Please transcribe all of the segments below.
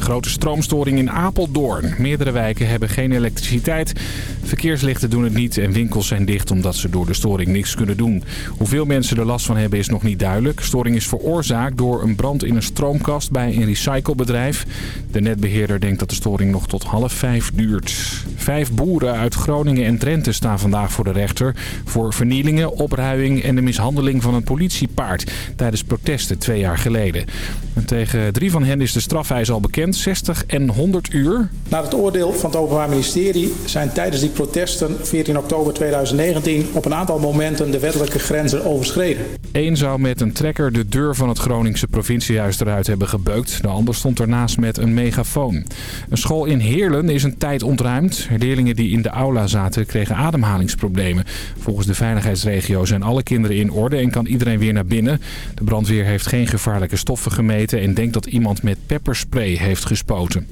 Grote stroomstoring in Apeldoorn. Meerdere wijken hebben geen elektriciteit. Verkeerslichten doen het niet en winkels zijn dicht omdat ze door de storing niks kunnen doen. Hoeveel mensen er last van hebben is nog niet duidelijk. Storing is veroorzaakt door een brand in een stroomkast bij een recyclebedrijf. De netbeheerder denkt dat de storing nog tot half vijf duurt. Vijf boeren uit Groningen en Drenthe staan vandaag voor de rechter... voor vernielingen, opruiing en de mishandeling van een politiepaard... tijdens protesten twee jaar geleden. En tegen drie van hen is de strafeis al bekend, 60 en 100 uur. Naar het oordeel van het Openbaar Ministerie zijn tijdens die protesten 14 oktober 2019 op een aantal momenten de wettelijke grenzen overschreden. Eén zou met een trekker de deur van het Groningse provinciehuis eruit hebben gebeukt. De ander stond ernaast met een megafoon. Een school in Heerlen is een tijd ontruimd. Leerlingen die in de aula zaten kregen ademhalingsproblemen. Volgens de veiligheidsregio zijn alle kinderen in orde en kan iedereen weer naar binnen. De brandweer heeft geen gevaarlijke stoffen gemeten en denkt dat iemand met pepperspray heeft gespoten.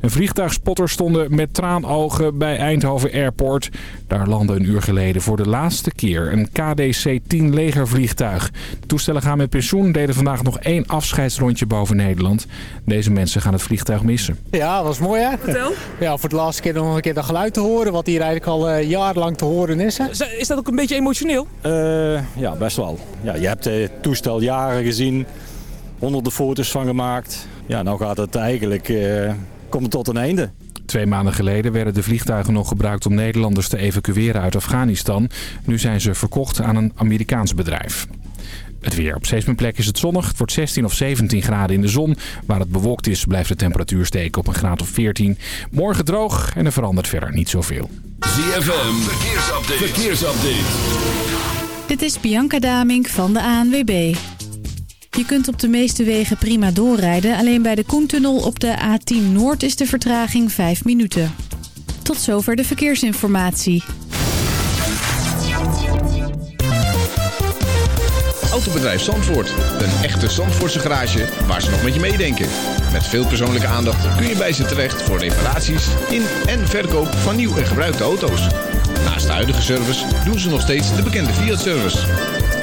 Een vliegtuigspotter stonden met traanogen bij Eindhoven Airport. Daar landde een uur geleden voor de laatste keer een KDC-10 legervliegtuig. De toestellen gaan met pensioen, deden vandaag nog één afscheidsrondje boven Nederland. Deze mensen gaan het vliegtuig missen. Ja, dat was mooi hè? Vertel. Ja, voor de laatste keer nog een keer dat geluid te horen, wat hier eigenlijk al uh, jarenlang te horen is. Hè? Is dat ook een beetje emotioneel? Uh, ja, best wel. Ja, je hebt het toestel jaren gezien, honderden foto's van gemaakt. Ja, nou gaat het eigenlijk, uh, komt het tot een einde. Twee maanden geleden werden de vliegtuigen nog gebruikt om Nederlanders te evacueren uit Afghanistan. Nu zijn ze verkocht aan een Amerikaans bedrijf. Het weer. Op steeds meer plekken is het zonnig. Het wordt 16 of 17 graden in de zon. Waar het bewolkt is blijft de temperatuur steken op een graad of 14. Morgen droog en er verandert verder niet zoveel. ZFM. Verkeersupdate. Verkeersupdate. Dit is Bianca Damink van de ANWB. Je kunt op de meeste wegen prima doorrijden. Alleen bij de Koentunnel op de A10 Noord is de vertraging 5 minuten. Tot zover de verkeersinformatie. Autobedrijf Zandvoort. Een echte Zandvoortse garage waar ze nog met je meedenken. Met veel persoonlijke aandacht kun je bij ze terecht voor reparaties in en verkoop van nieuw en gebruikte auto's. Naast de huidige service doen ze nog steeds de bekende Fiat-service.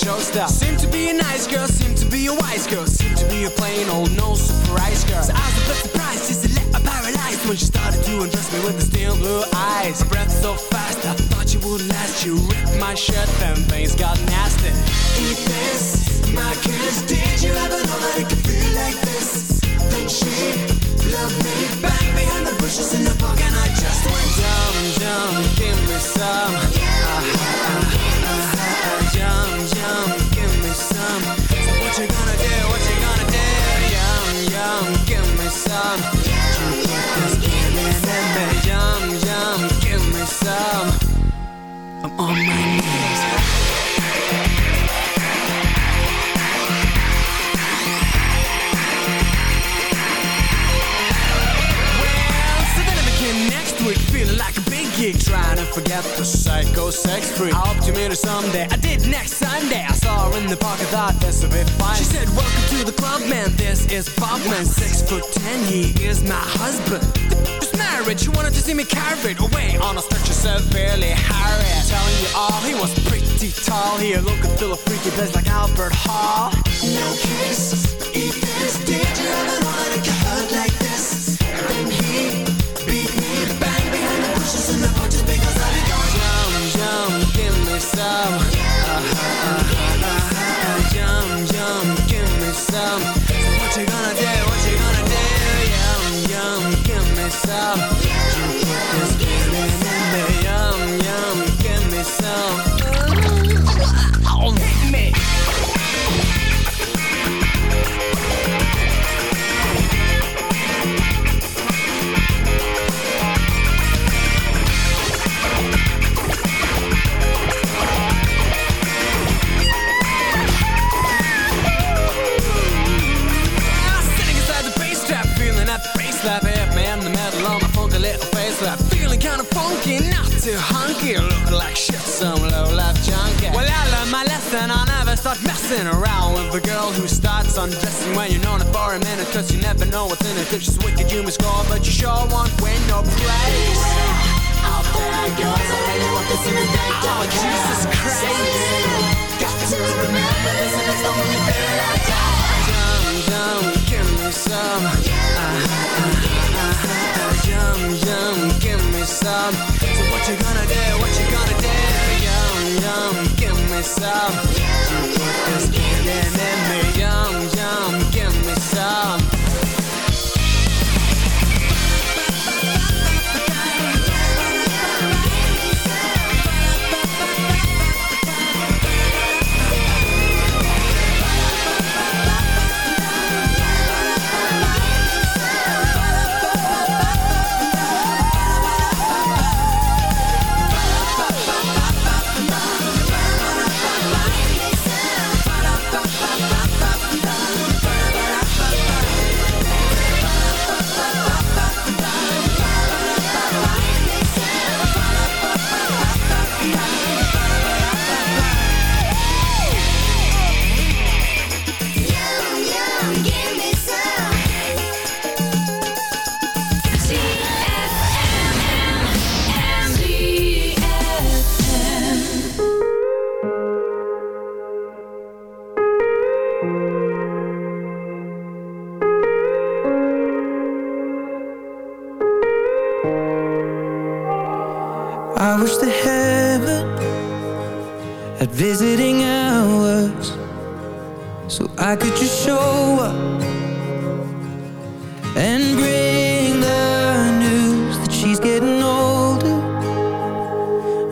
Showstopper. Seem to be a nice girl, seem to be a wise girl, seem to be a plain old no surprise girl. So I was a bit surprised, just a little paralyzed when she started to undress me with the steel blue eyes. Breath so fast, I thought you would last. You ripped my shirt, then things got nasty. Eat this, my kiss. Did you ever know that it could feel like this? Then she loved me back behind the bushes in the park, and I just went dumb, dumb. Give me some. On my knees. Next week, feeling like a forget the psycho sex freak. I hope to meet her someday. I did next Sunday. I saw her in the park. I thought this would be fine. She said, "Welcome to the club, man. This is Bob, man. Six foot ten. He is my husband." Just married. She wanted to see me carried away on a stretcher severely harried. Telling you all, he was pretty tall. He looked and feel a freaky place like Albert Hall. No kiss, eat this. Did you ever that me start messing around with a girl who starts undressing when you're known for a minute, cause you never know what's in it. If she's wicked, you must score, but you sure won't win no praise. Out there goes, I really want this in the day. Oh, Jesus Christ. Got to remember this, and it's the only thing I got. Yum, give me some. Uh, uh, uh, uh, yum, yum, give me some. So what you gonna do? What you gonna do? Yum, yum, give me some. You put this feeling in me. Yum, yum, give me some.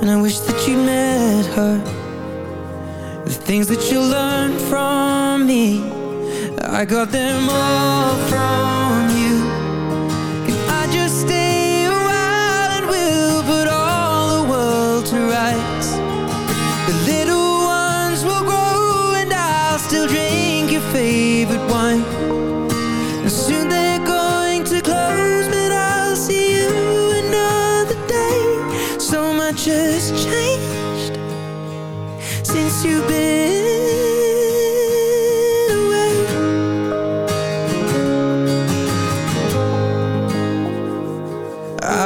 And I wish that you met her. The things that you learned from me, I got them all from I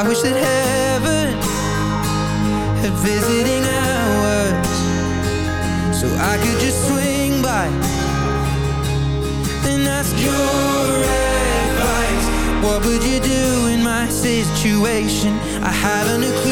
wish that heaven had visiting hours so I could just swing by and ask your advice. What would you do in my situation? I haven't a clue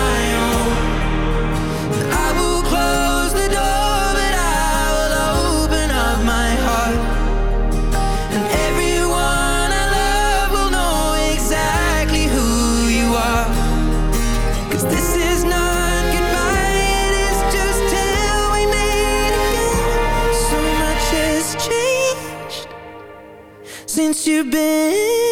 You've been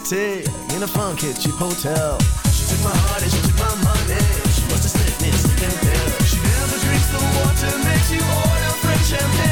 city in a funky cheap hotel. She took my heart and she took my money. She must have slipped me a second pill. She never drinks the water, makes you order French champagne.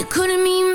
You couldn't mean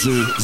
Bösel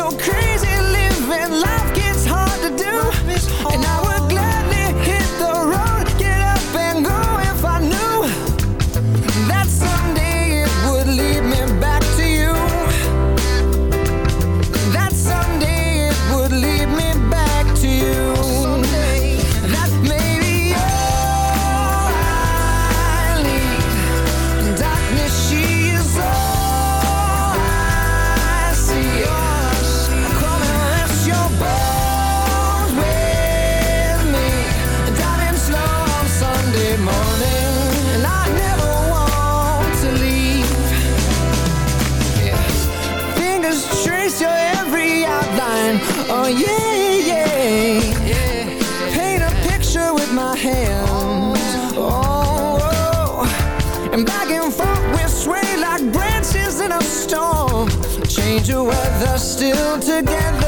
so crazy living life gets hard to do hard. and I they're still together.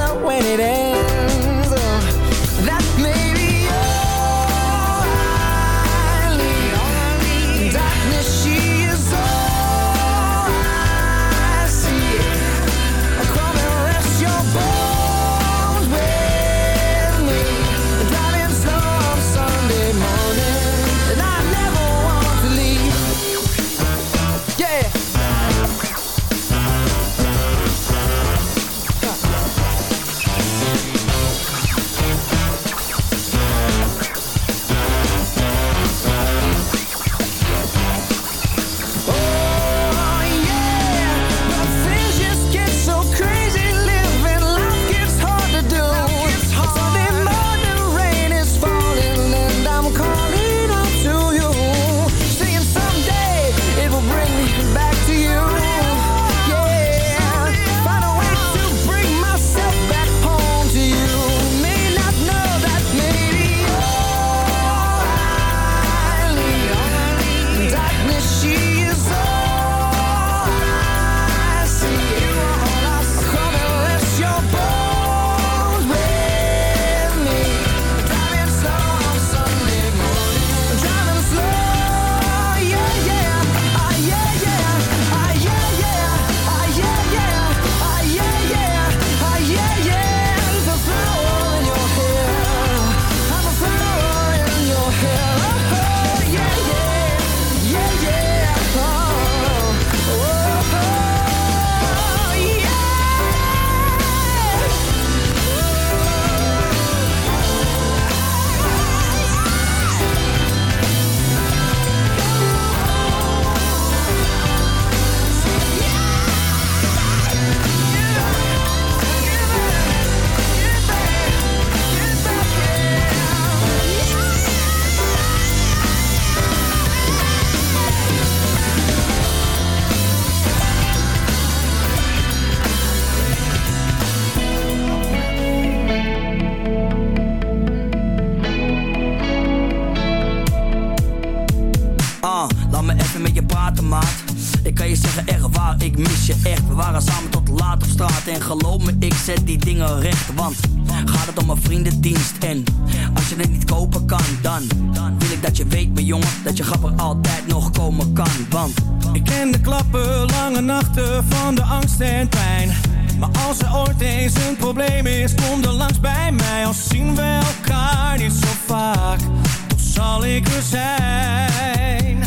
ineens een probleem is, kom dan langs bij mij. Al zien we elkaar niet zo vaak, toch zal ik er zijn.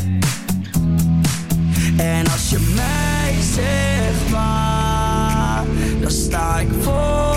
En als je mij zegt waar, dan sta ik voor.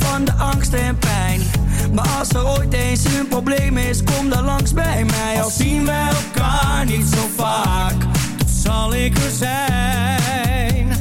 van de angst en pijn. Maar als er ooit eens een probleem is, kom dan langs bij mij. Al zien wij elkaar niet zo vaak, dan zal ik er zijn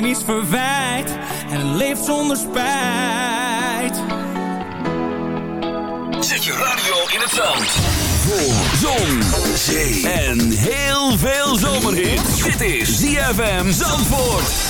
mij niets verwijt en leeft zonder spijt. Zet je radio in het zand. Voor zon, zee en heel veel zomerhit. Dit is ZFM Zandvoort.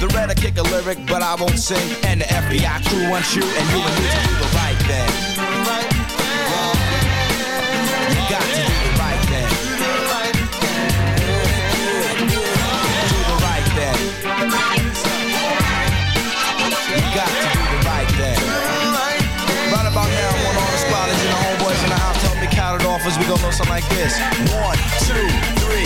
The Redhead kick a lyric, but I won't sing. And the FBI crew wants you, and you and me to do the right thing. You got to do the right thing. You got to do the right thing. Right about now, want all the homeboys in the house. Help me something like this. One, two, three,